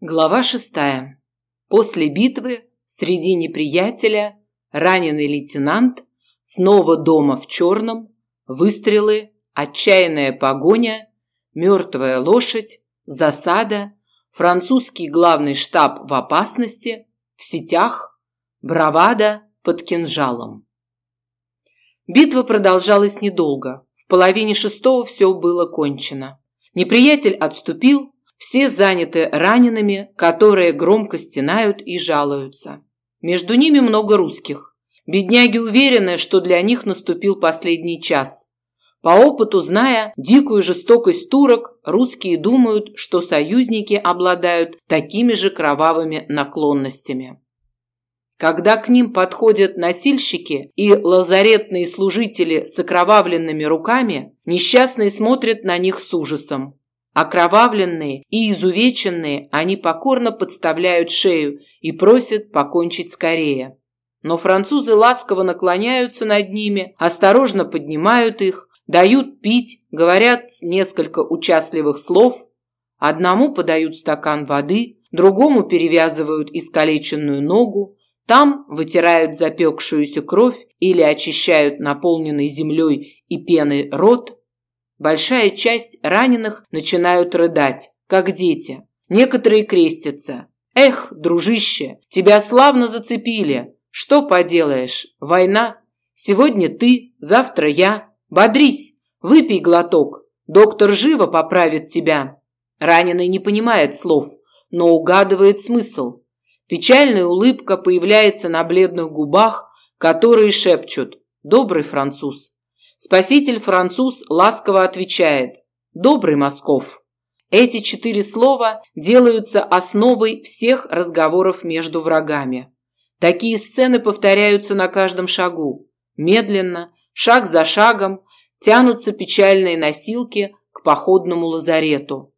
Глава шестая. После битвы среди неприятеля раненый лейтенант снова дома в черном, выстрелы, отчаянная погоня, мертвая лошадь, засада, французский главный штаб в опасности, в сетях, бравада под кинжалом. Битва продолжалась недолго. В половине шестого все было кончено. Неприятель отступил, все заняты ранеными, которые громко стенают и жалуются. Между ними много русских. Бедняги уверены, что для них наступил последний час. По опыту зная дикую жестокость турок, русские думают, что союзники обладают такими же кровавыми наклонностями. Когда к ним подходят носильщики и лазаретные служители с окровавленными руками, несчастные смотрят на них с ужасом. Окровавленные и изувеченные, они покорно подставляют шею и просят покончить скорее. Но французы ласково наклоняются над ними, осторожно поднимают их, дают пить, говорят несколько участливых слов. Одному подают стакан воды, другому перевязывают искалеченную ногу, там вытирают запекшуюся кровь или очищают наполненный землей и пеной рот, Большая часть раненых начинают рыдать, как дети. Некоторые крестятся. Эх, дружище, тебя славно зацепили. Что поделаешь? Война. Сегодня ты, завтра я. Бодрись, выпей глоток. Доктор живо поправит тебя. Раненый не понимает слов, но угадывает смысл. Печальная улыбка появляется на бледных губах, которые шепчут: "Добрый француз". Спаситель-француз ласково отвечает «Добрый Москов». Эти четыре слова делаются основой всех разговоров между врагами. Такие сцены повторяются на каждом шагу. Медленно, шаг за шагом, тянутся печальные носилки к походному лазарету.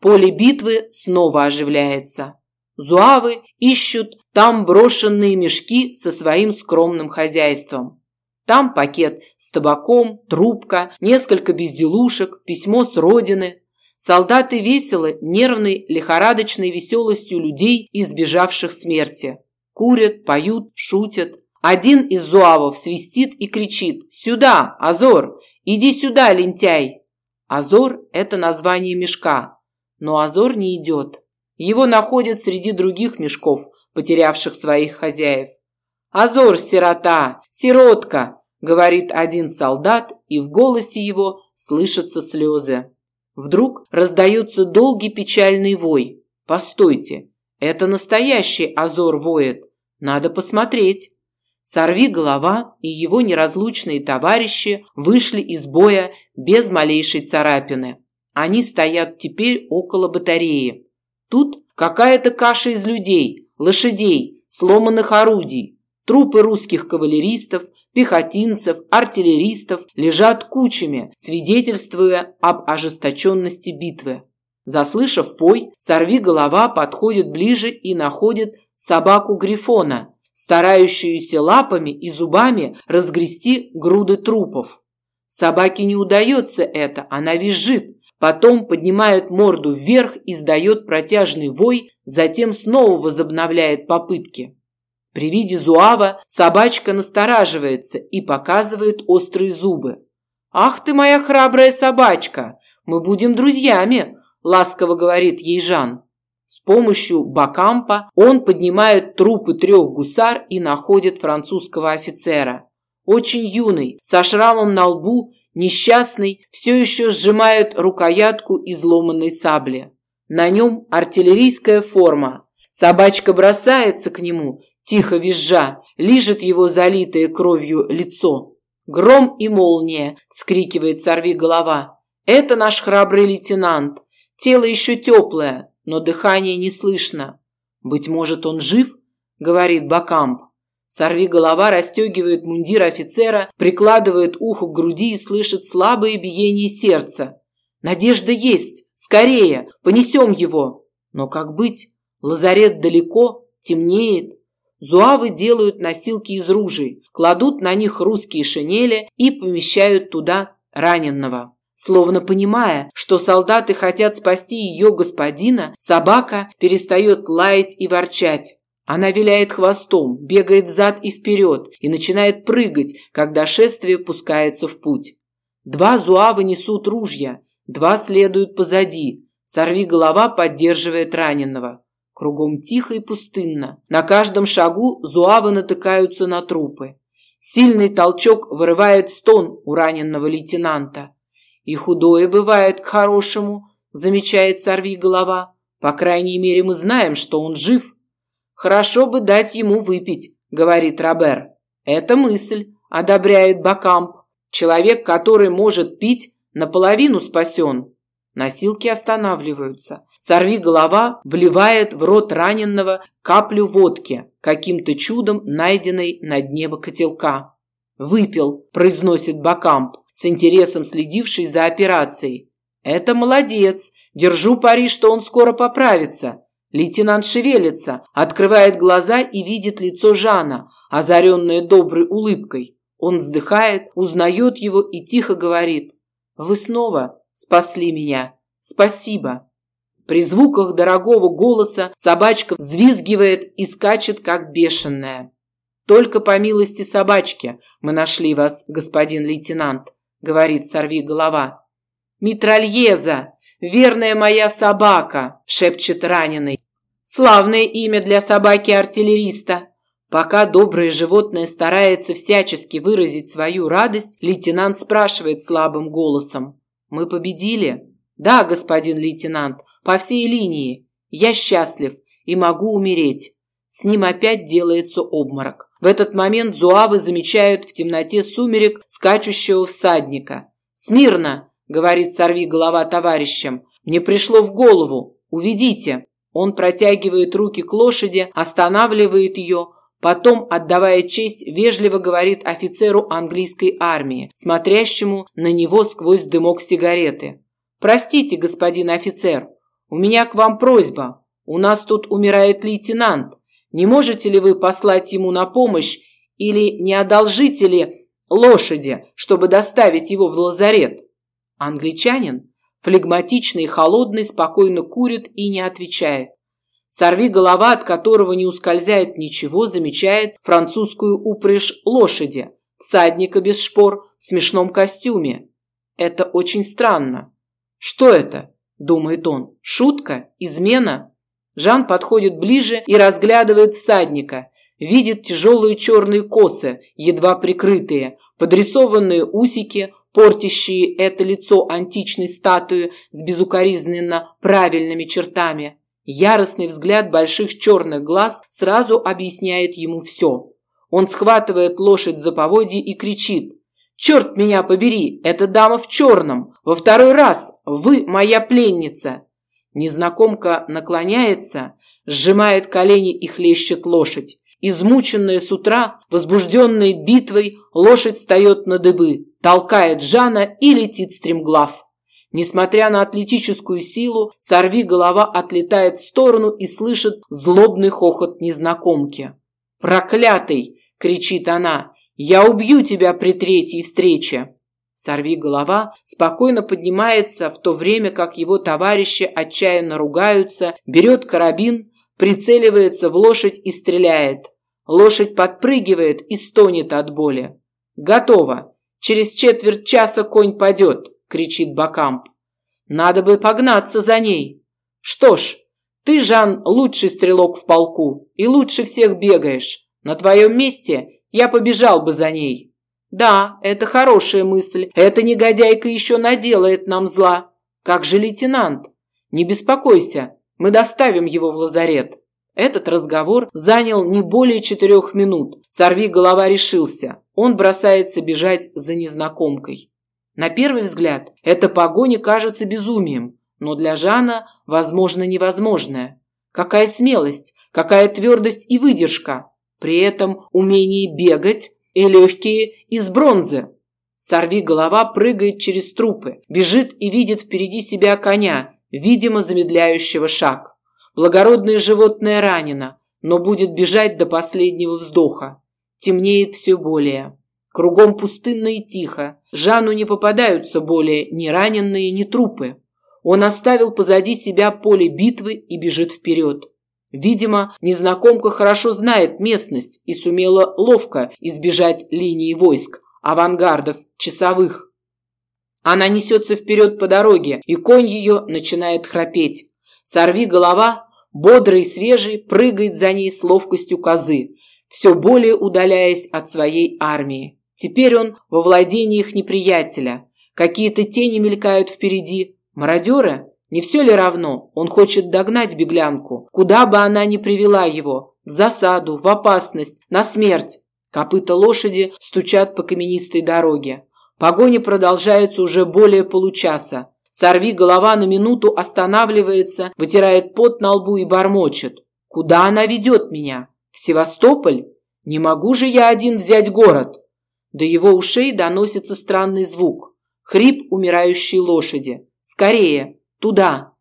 Поле битвы снова оживляется. Зуавы ищут там брошенные мешки со своим скромным хозяйством. Там пакет с табаком, трубка, несколько безделушек, письмо с родины. Солдаты весело, нервной, лихорадочной веселостью людей, избежавших смерти. Курят, поют, шутят. Один из зуавов свистит и кричит «Сюда, Азор! Иди сюда, лентяй!» Азор – это название мешка, но Азор не идет. Его находят среди других мешков, потерявших своих хозяев. «Азор, сирота! Сиротка!» – говорит один солдат, и в голосе его слышатся слезы. Вдруг раздается долгий печальный вой. «Постойте, это настоящий Азор воет. Надо посмотреть». Сорви голова и его неразлучные товарищи вышли из боя без малейшей царапины. Они стоят теперь около батареи. Тут какая-то каша из людей, лошадей, сломанных орудий. Трупы русских кавалеристов, пехотинцев, артиллеристов лежат кучами, свидетельствуя об ожесточенности битвы. Заслышав вой, сорви голова подходит ближе и находит собаку Грифона, старающуюся лапами и зубами разгрести груды трупов. Собаке не удается это, она визжит, потом поднимает морду вверх, издает протяжный вой, затем снова возобновляет попытки. При виде зуава собачка настораживается и показывает острые зубы. «Ах ты моя храбрая собачка! Мы будем друзьями!» – ласково говорит ей Жан. С помощью бакампа он поднимает трупы трех гусар и находит французского офицера. Очень юный, со шрамом на лбу, несчастный, все еще сжимает рукоятку изломанной сабли. На нем артиллерийская форма. Собачка бросается к нему тихо визжа, лижет его залитое кровью лицо. «Гром и молния!» – вскрикивает сорви голова. «Это наш храбрый лейтенант. Тело еще теплое, но дыхание не слышно. Быть может, он жив?» – говорит Бакамп. Сорви голова расстегивает мундир офицера, прикладывает ухо к груди и слышит слабое биение сердца. «Надежда есть! Скорее! Понесем его!» Но как быть? Лазарет далеко, темнеет. Зуавы делают носилки из ружей, кладут на них русские шинели и помещают туда раненого. Словно понимая, что солдаты хотят спасти ее господина, собака перестает лаять и ворчать. Она виляет хвостом, бегает взад и вперед и начинает прыгать, когда шествие пускается в путь. Два зуавы несут ружья, два следуют позади. Сорви голова поддерживает раненого. Кругом тихо и пустынно. На каждом шагу зуавы натыкаются на трупы. Сильный толчок вырывает стон у раненного лейтенанта. И худое бывает к хорошему, замечает сорви голова. По крайней мере, мы знаем, что он жив. Хорошо бы дать ему выпить, говорит Робер. Это мысль, одобряет Бакамп. Человек, который может пить, наполовину спасен. Носилки останавливаются. Сорви голова вливает в рот раненного каплю водки, каким-то чудом найденной на дне котелка. «Выпил», – произносит Бакамп, с интересом следивший за операцией. «Это молодец. Держу пари, что он скоро поправится». Лейтенант шевелится, открывает глаза и видит лицо Жана, озаренное доброй улыбкой. Он вздыхает, узнает его и тихо говорит. «Вы снова спасли меня. Спасибо». При звуках дорогого голоса собачка взвизгивает и скачет, как бешеная. «Только по милости собачки мы нашли вас, господин лейтенант», — говорит сорви голова. «Митральеза! Верная моя собака!» — шепчет раненый. «Славное имя для собаки-артиллериста!» Пока доброе животное старается всячески выразить свою радость, лейтенант спрашивает слабым голосом. «Мы победили?» «Да, господин лейтенант, по всей линии. Я счастлив и могу умереть. С ним опять делается обморок. В этот момент зуавы замечают в темноте сумерек скачущего всадника. «Смирно!» – говорит сорви голова товарищам. «Мне пришло в голову. Уведите!» Он протягивает руки к лошади, останавливает ее, потом, отдавая честь, вежливо говорит офицеру английской армии, смотрящему на него сквозь дымок сигареты. «Простите, господин офицер, у меня к вам просьба. У нас тут умирает лейтенант. Не можете ли вы послать ему на помощь или не одолжите ли лошади, чтобы доставить его в лазарет? Англичанин, флегматичный и холодный, спокойно курит и не отвечает. Сорви голова, от которого не ускользает ничего, замечает французскую упряжь лошади, всадника без шпор в смешном костюме. Это очень странно. Что это? думает он. Шутка? Измена? Жан подходит ближе и разглядывает всадника. Видит тяжелые черные косы, едва прикрытые, подрисованные усики, портящие это лицо античной статуи с безукоризненно правильными чертами. Яростный взгляд больших черных глаз сразу объясняет ему все. Он схватывает лошадь за поводье и кричит: Черт меня побери, эта дама в черном. Во второй раз вы моя пленница. Незнакомка наклоняется, сжимает колени и хлещет лошадь. Измученная с утра, возбужденная битвой, лошадь встает на дыбы, толкает Жана и летит стремглав. Несмотря на атлетическую силу, сорви голова отлетает в сторону и слышит злобный хохот незнакомки. «Проклятый!» – кричит она. Я убью тебя при третьей встрече. Сорви голова спокойно поднимается, в то время как его товарищи отчаянно ругаются, берет карабин, прицеливается в лошадь и стреляет. Лошадь подпрыгивает и стонет от боли. Готово. Через четверть часа конь падет, кричит Бакамп. Надо бы погнаться за ней. Что ж, ты, Жан, лучший стрелок в полку и лучше всех бегаешь. На твоем месте я побежал бы за ней. Да, это хорошая мысль. Эта негодяйка еще наделает нам зла. Как же лейтенант? Не беспокойся, мы доставим его в лазарет. Этот разговор занял не более четырех минут. Сорви голова решился. Он бросается бежать за незнакомкой. На первый взгляд, эта погоня кажется безумием, но для Жана, возможно, невозможное. Какая смелость, какая твердость и выдержка. При этом умение бегать и легкие из бронзы. Сорви голова прыгает через трупы, бежит и видит впереди себя коня, видимо замедляющего шаг. Благородное животное ранено, но будет бежать до последнего вздоха. Темнеет все более. Кругом пустынно и тихо. Жанну не попадаются более ни раненые, ни трупы. Он оставил позади себя поле битвы и бежит вперед. Видимо, незнакомка хорошо знает местность и сумела ловко избежать линии войск, авангардов, часовых. Она несется вперед по дороге, и конь ее начинает храпеть. Сорви голова, бодрый и свежий, прыгает за ней с ловкостью козы, все более удаляясь от своей армии. Теперь он во владениях неприятеля. Какие-то тени мелькают впереди. Мародеры? Не все ли равно? Он хочет догнать беглянку, куда бы она ни привела его, в засаду, в опасность, на смерть. Копыта лошади стучат по каменистой дороге. Погоня продолжается уже более получаса. Сорви голова на минуту останавливается, вытирает пот на лбу и бормочет. Куда она ведет меня? В Севастополь? Не могу же я один взять город. До его ушей доносится странный звук. Хрип умирающей лошади. Скорее, Туда.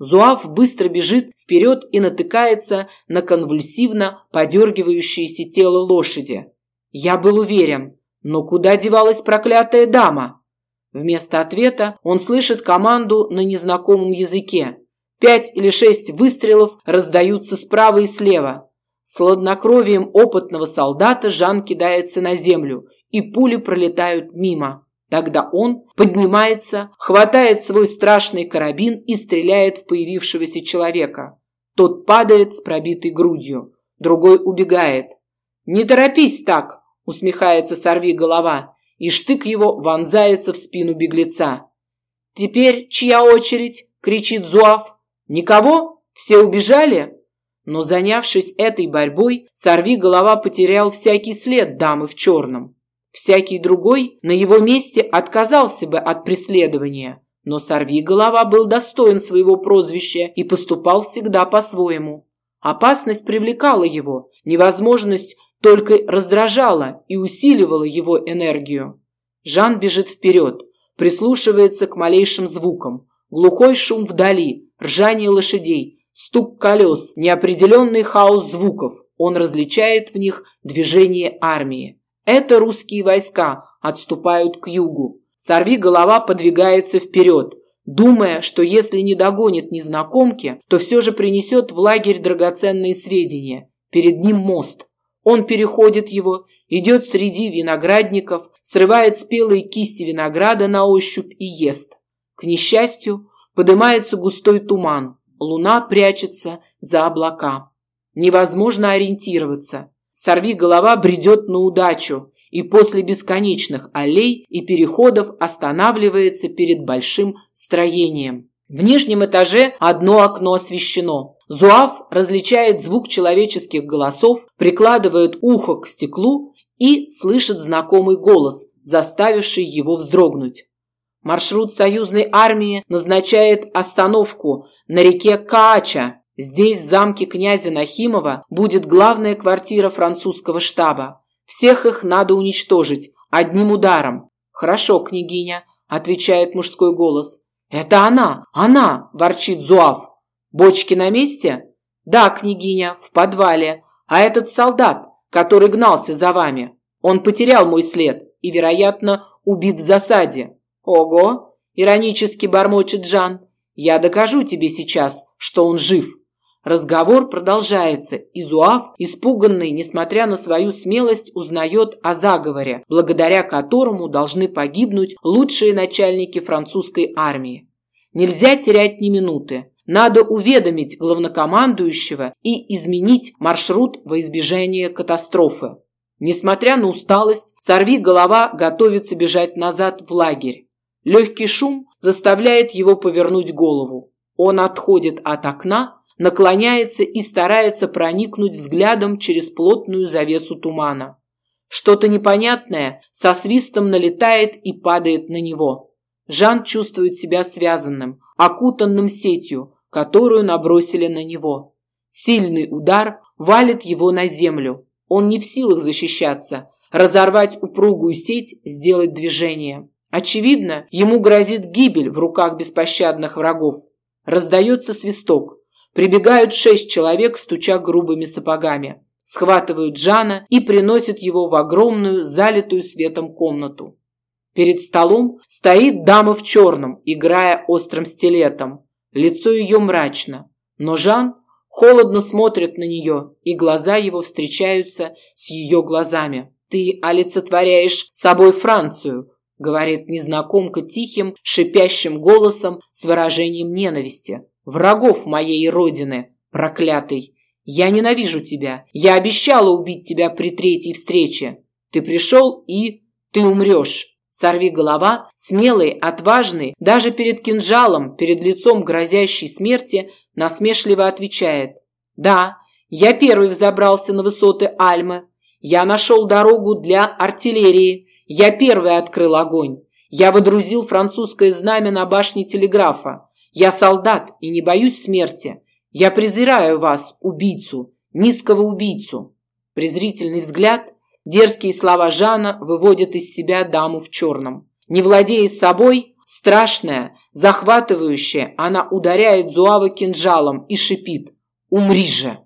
Зуав быстро бежит вперед и натыкается на конвульсивно подергивающееся тело лошади. Я был уверен, но куда девалась проклятая дама? Вместо ответа он слышит команду на незнакомом языке. Пять или шесть выстрелов раздаются справа и слева. С хладнокровием опытного солдата Жан кидается на землю, и пули пролетают мимо. Тогда он поднимается, хватает свой страшный карабин и стреляет в появившегося человека. Тот падает с пробитой грудью, другой убегает. «Не торопись так!» – усмехается сорви голова, и штык его вонзается в спину беглеца. «Теперь чья очередь?» – кричит Зуав. «Никого? Все убежали?» Но занявшись этой борьбой, сорви голова потерял всякий след дамы в черном. Всякий другой на его месте отказался бы от преследования, но сорви голова был достоин своего прозвища и поступал всегда по-своему. Опасность привлекала его, невозможность только раздражала и усиливала его энергию. Жан бежит вперед, прислушивается к малейшим звукам. Глухой шум вдали, ржание лошадей, стук колес, неопределенный хаос звуков. Он различает в них движение армии. Это русские войска отступают к югу. Сорви голова подвигается вперед, думая, что если не догонит незнакомки, то все же принесет в лагерь драгоценные сведения. Перед ним мост. Он переходит его, идет среди виноградников, срывает спелые кисти винограда на ощупь и ест. К несчастью, поднимается густой туман. Луна прячется за облака. Невозможно ориентироваться. Сорви голова бредет на удачу и после бесконечных аллей и переходов останавливается перед большим строением. В нижнем этаже одно окно освещено. Зуав различает звук человеческих голосов, прикладывает ухо к стеклу и слышит знакомый голос, заставивший его вздрогнуть. Маршрут союзной армии назначает остановку на реке Каача, Здесь, в замке князя Нахимова, будет главная квартира французского штаба. Всех их надо уничтожить одним ударом. Хорошо, княгиня, отвечает мужской голос. Это она, она, ворчит Зуав. Бочки на месте? Да, княгиня, в подвале. А этот солдат, который гнался за вами, он потерял мой след и, вероятно, убит в засаде. Ого, иронически бормочет Жан. Я докажу тебе сейчас, что он жив. Разговор продолжается, и Зуав, испуганный, несмотря на свою смелость, узнает о заговоре, благодаря которому должны погибнуть лучшие начальники французской армии. Нельзя терять ни минуты. Надо уведомить главнокомандующего и изменить маршрут во избежание катастрофы. Несмотря на усталость, сорви голова готовится бежать назад в лагерь. Легкий шум заставляет его повернуть голову. Он отходит от окна наклоняется и старается проникнуть взглядом через плотную завесу тумана. Что-то непонятное со свистом налетает и падает на него. Жан чувствует себя связанным, окутанным сетью, которую набросили на него. Сильный удар валит его на землю. Он не в силах защищаться, разорвать упругую сеть, сделать движение. Очевидно, ему грозит гибель в руках беспощадных врагов. Раздается свисток. Прибегают шесть человек, стуча грубыми сапогами. схватывают Жана и приносят его в огромную, залитую светом комнату. Перед столом стоит дама в черном, играя острым стилетом. Лицо ее мрачно, но Жан холодно смотрит на нее, и глаза его встречаются с ее глазами. «Ты олицетворяешь собой Францию», – говорит незнакомка тихим, шипящим голосом с выражением ненависти. «Врагов моей родины, проклятый! Я ненавижу тебя. Я обещала убить тебя при третьей встрече. Ты пришел и... ты умрешь. Сорви голова, смелый, отважный, даже перед кинжалом, перед лицом грозящей смерти, насмешливо отвечает. Да, я первый взобрался на высоты Альмы. Я нашел дорогу для артиллерии. Я первый открыл огонь. Я водрузил французское знамя на башне телеграфа. Я солдат и не боюсь смерти. Я презираю вас, убийцу, низкого убийцу. Презрительный взгляд, дерзкие слова Жана выводят из себя даму в черном. Не владея собой, страшная, захватывающая, она ударяет Зуава кинжалом и шипит: "Умри же!"